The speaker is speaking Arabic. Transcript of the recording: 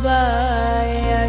صبايا